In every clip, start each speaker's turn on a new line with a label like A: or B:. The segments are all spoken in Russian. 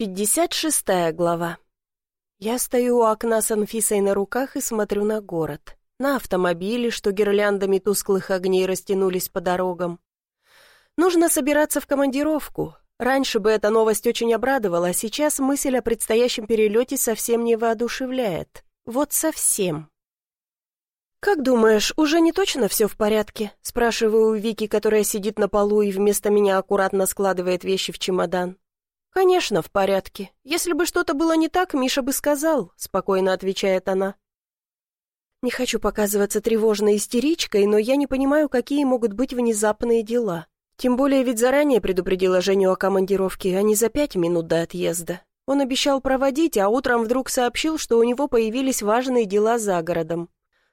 A: Пятьдесят шестая глава. Я стою у окна с Анфисой на руках и смотрю на город. На автомобили, что гирляндами тусклых огней растянулись по дорогам. Нужно собираться в командировку. Раньше бы эта новость очень обрадовала, а сейчас мысль о предстоящем перелете совсем не воодушевляет. Вот совсем. «Как думаешь, уже не точно все в порядке?» Спрашиваю у Вики, которая сидит на полу и вместо меня аккуратно складывает вещи в чемодан. «Конечно, в порядке. Если бы что-то было не так, Миша бы сказал», — спокойно отвечает она. Не хочу показываться тревожной истеричкой, но я не понимаю, какие могут быть внезапные дела. Тем более ведь заранее предупредила Женю о командировке, а не за пять минут до отъезда. Он обещал проводить, а утром вдруг сообщил, что у него появились важные дела за городом.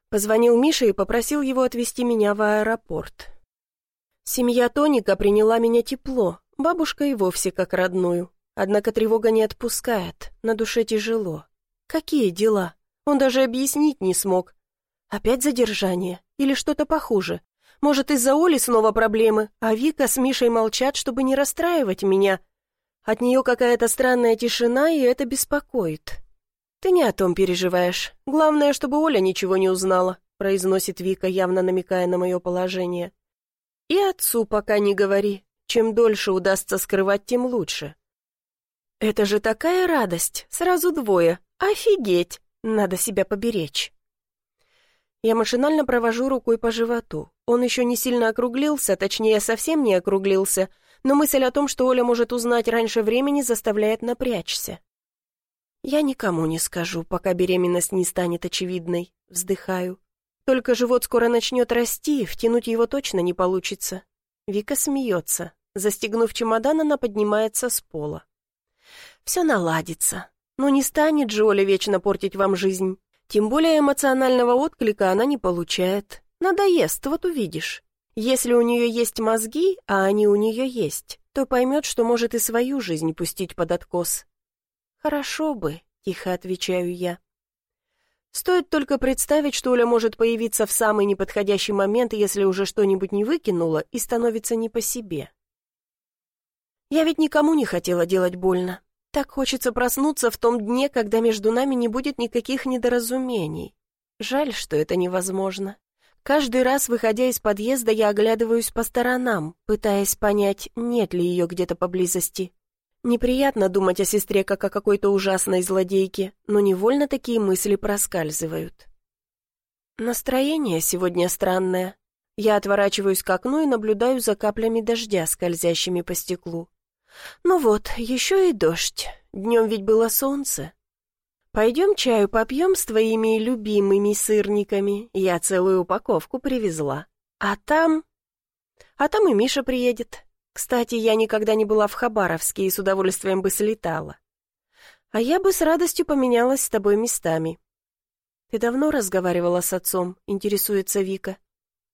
A: Позвонил Мише и попросил его отвезти меня в аэропорт. Семья Тоника приняла меня тепло, Бабушка и вовсе как родную. Однако тревога не отпускает, на душе тяжело. Какие дела? Он даже объяснить не смог. Опять задержание? Или что-то похуже? Может, из-за Оли снова проблемы, а Вика с Мишей молчат, чтобы не расстраивать меня? От нее какая-то странная тишина, и это беспокоит. «Ты не о том переживаешь. Главное, чтобы Оля ничего не узнала», произносит Вика, явно намекая на мое положение. «И отцу пока не говори, чем дольше удастся скрывать, тем лучше. Это же такая радость, сразу двое. Офигеть, надо себя поберечь. Я машинально провожу рукой по животу. Он еще не сильно округлился, точнее, совсем не округлился, но мысль о том, что Оля может узнать раньше времени, заставляет напрячься. Я никому не скажу, пока беременность не станет очевидной. Вздыхаю. Только живот скоро начнет расти, втянуть его точно не получится. Вика смеется. Застегнув чемодан, она поднимается с пола. «Все наладится. Но не станет же Оля вечно портить вам жизнь. Тем более эмоционального отклика она не получает. Надоест, вот увидишь. Если у нее есть мозги, а они у нее есть, то поймет, что может и свою жизнь пустить под откос». «Хорошо бы», — тихо отвечаю я. Стоит только представить, что Оля может появиться в самый неподходящий момент, если уже что-нибудь не выкинула, и становится не по себе. Я ведь никому не хотела делать больно. Так хочется проснуться в том дне, когда между нами не будет никаких недоразумений. Жаль, что это невозможно. Каждый раз, выходя из подъезда, я оглядываюсь по сторонам, пытаясь понять, нет ли ее где-то поблизости. Неприятно думать о сестре, как о какой-то ужасной злодейке, но невольно такие мысли проскальзывают. Настроение сегодня странное. Я отворачиваюсь к окну и наблюдаю за каплями дождя, скользящими по стеклу. Ну вот, еще и дождь. Днем ведь было солнце. Пойдем чаю попьем с твоими любимыми сырниками. Я целую упаковку привезла. А там... А там и Миша приедет. Кстати, я никогда не была в Хабаровске и с удовольствием бы слетала. А я бы с радостью поменялась с тобой местами. Ты давно разговаривала с отцом, интересуется Вика.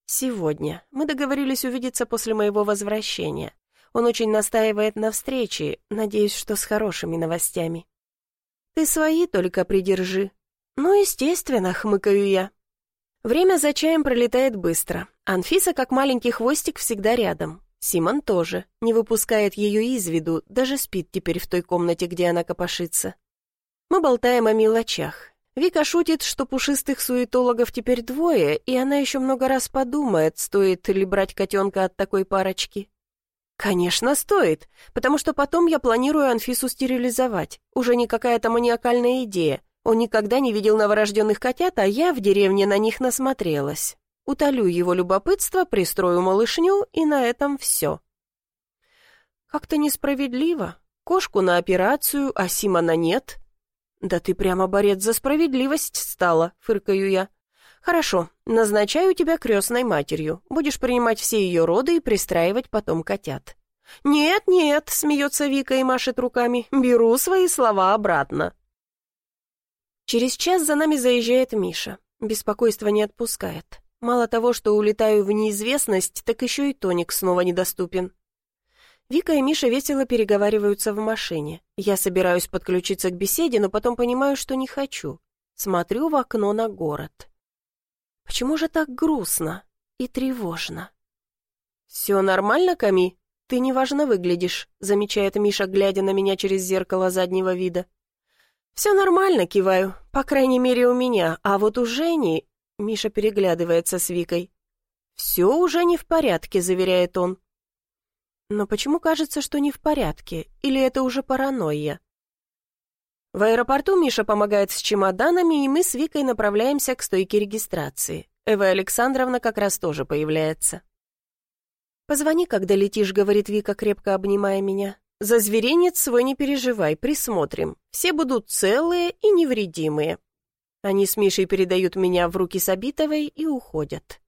A: Сегодня. Мы договорились увидеться после моего возвращения. Он очень настаивает на встрече, надеюсь, что с хорошими новостями. Ты свои только придержи. Ну, естественно, хмыкаю я. Время за чаем пролетает быстро. Анфиса, как маленький хвостик, всегда рядом. Симон тоже, не выпускает ее из виду, даже спит теперь в той комнате, где она копошится. Мы болтаем о мелочах. Вика шутит, что пушистых суетологов теперь двое, и она еще много раз подумает, стоит ли брать котенка от такой парочки. «Конечно, стоит, потому что потом я планирую Анфису стерилизовать. Уже не какая-то маниакальная идея. Он никогда не видел новорожденных котят, а я в деревне на них насмотрелась. Утолю его любопытство, пристрою малышню, и на этом все». «Как-то несправедливо. Кошку на операцию, а Симона нет». «Да ты прямо борец за справедливость стала», — фыркаю я. «Хорошо, назначаю тебя крестной матерью. Будешь принимать все ее роды и пристраивать потом котят». «Нет, нет», — смеется Вика и машет руками, — «беру свои слова обратно». Через час за нами заезжает Миша. Беспокойство не отпускает. Мало того, что улетаю в неизвестность, так еще и тоник снова недоступен. Вика и Миша весело переговариваются в машине. Я собираюсь подключиться к беседе, но потом понимаю, что не хочу. Смотрю в окно на город. Почему же так грустно и тревожно? «Все нормально, Ками? Ты неважно выглядишь», — замечает Миша, глядя на меня через зеркало заднего вида. «Все нормально», — киваю, «по крайней мере у меня, а вот у Жени...» Миша переглядывается с Викой. «Все уже не в порядке», — заверяет он. Но почему кажется, что не в порядке? Или это уже паранойя? В аэропорту Миша помогает с чемоданами, и мы с Викой направляемся к стойке регистрации. Эва Александровна как раз тоже появляется. «Позвони, когда летишь», — говорит Вика, крепко обнимая меня. «За зверинец свой не переживай, присмотрим. Все будут целые и невредимые». Они с Мишей передают меня в руки Сабитовой и уходят.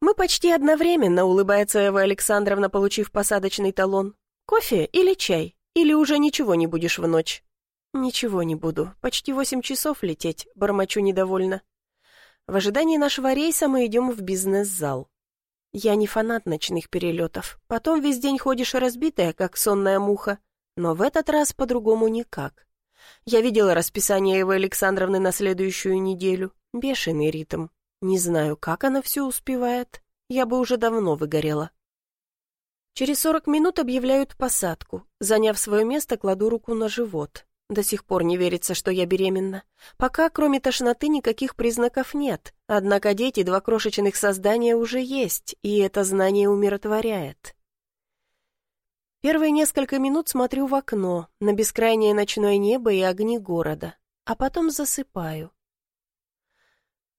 A: «Мы почти одновременно», — улыбается Эва Александровна, получив посадочный талон. «Кофе или чай? Или уже ничего не будешь в ночь?» «Ничего не буду. Почти восемь часов лететь», — бормочу недовольно. В ожидании нашего рейса мы идем в бизнес-зал. Я не фанат ночных перелетов. Потом весь день ходишь разбитая, как сонная муха. Но в этот раз по-другому никак. Я видела расписание Евы Александровны на следующую неделю. Бешеный ритм. Не знаю, как она все успевает. Я бы уже давно выгорела. Через сорок минут объявляют посадку. Заняв свое место, кладу руку на живот. До сих пор не верится, что я беременна. Пока, кроме тошноты, никаких признаков нет. Однако дети, два крошечных создания уже есть, и это знание умиротворяет. Первые несколько минут смотрю в окно, на бескрайнее ночное небо и огни города, а потом засыпаю.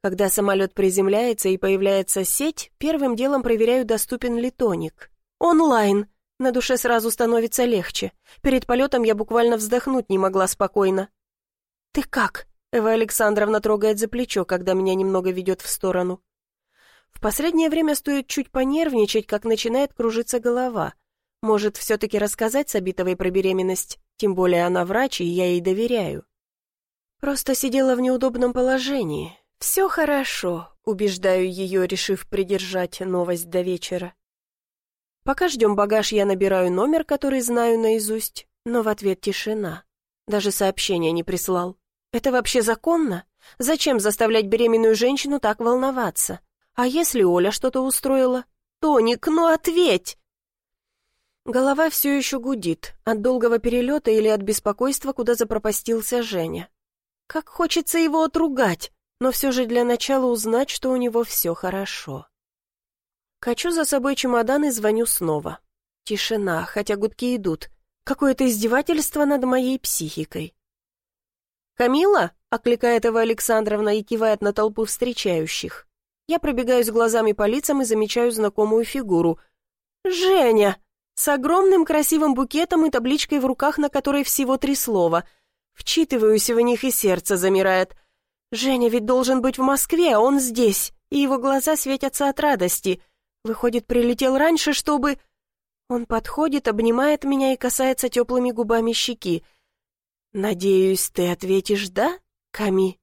A: Когда самолет приземляется и появляется сеть, первым делом проверяю, доступен ли тоник. Онлайн. На душе сразу становится легче. Перед полетом я буквально вздохнуть не могла спокойно. «Ты как?» — Эва Александровна трогает за плечо, когда меня немного ведет в сторону. В последнее время стоит чуть понервничать, как начинает кружиться голова. Может, все-таки рассказать Сабитовой про беременность? Тем более она врач, и я ей доверяю. Просто сидела в неудобном положении. «Все хорошо», — убеждаю ее, решив придержать новость до вечера. Пока ждем багаж, я набираю номер, который знаю наизусть, но в ответ тишина. Даже сообщения не прислал. Это вообще законно? Зачем заставлять беременную женщину так волноваться? А если Оля что-то устроила? Тоник, ну ответь! Голова все еще гудит, от долгого перелета или от беспокойства, куда запропастился Женя. Как хочется его отругать, но все же для начала узнать, что у него все хорошо. Качу за собой чемодан и звоню снова. Тишина, хотя гудки идут. Какое-то издевательство над моей психикой. «Камила?» — окликает его Александровна и кивает на толпу встречающих. Я пробегаюсь глазами по лицам и замечаю знакомую фигуру. «Женя!» С огромным красивым букетом и табличкой в руках, на которой всего три слова. Вчитываюсь в них, и сердце замирает. «Женя ведь должен быть в Москве, а он здесь, и его глаза светятся от радости». Выходит, прилетел раньше, чтобы... Он подходит, обнимает меня и касается теплыми губами щеки. «Надеюсь, ты ответишь «да», Ками?»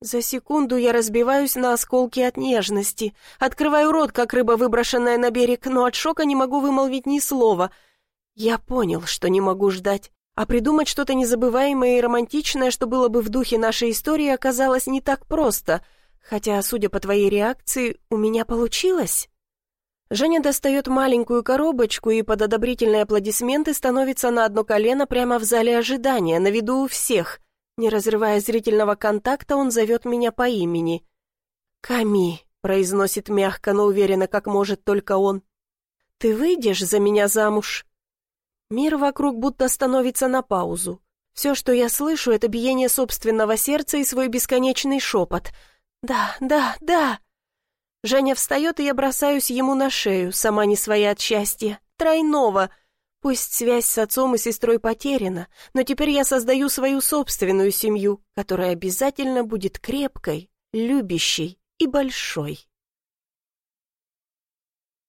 A: За секунду я разбиваюсь на осколки от нежности, открываю рот, как рыба, выброшенная на берег, но от шока не могу вымолвить ни слова. Я понял, что не могу ждать, а придумать что-то незабываемое и романтичное, что было бы в духе нашей истории, оказалось не так просто — Хотя, судя по твоей реакции, у меня получилось. Женя достает маленькую коробочку и под одобрительные аплодисменты становится на одно колено прямо в зале ожидания, на виду у всех. Не разрывая зрительного контакта, он зовет меня по имени. «Ками», — произносит мягко, но уверенно, как может только он. «Ты выйдешь за меня замуж?» Мир вокруг будто становится на паузу. Все, что я слышу, это биение собственного сердца и свой бесконечный шепот — «Да, да, да!» Женя встает, и я бросаюсь ему на шею, сама не своя от счастья. Тройного. Пусть связь с отцом и сестрой потеряна, но теперь я создаю свою собственную семью, которая обязательно будет крепкой, любящей и большой.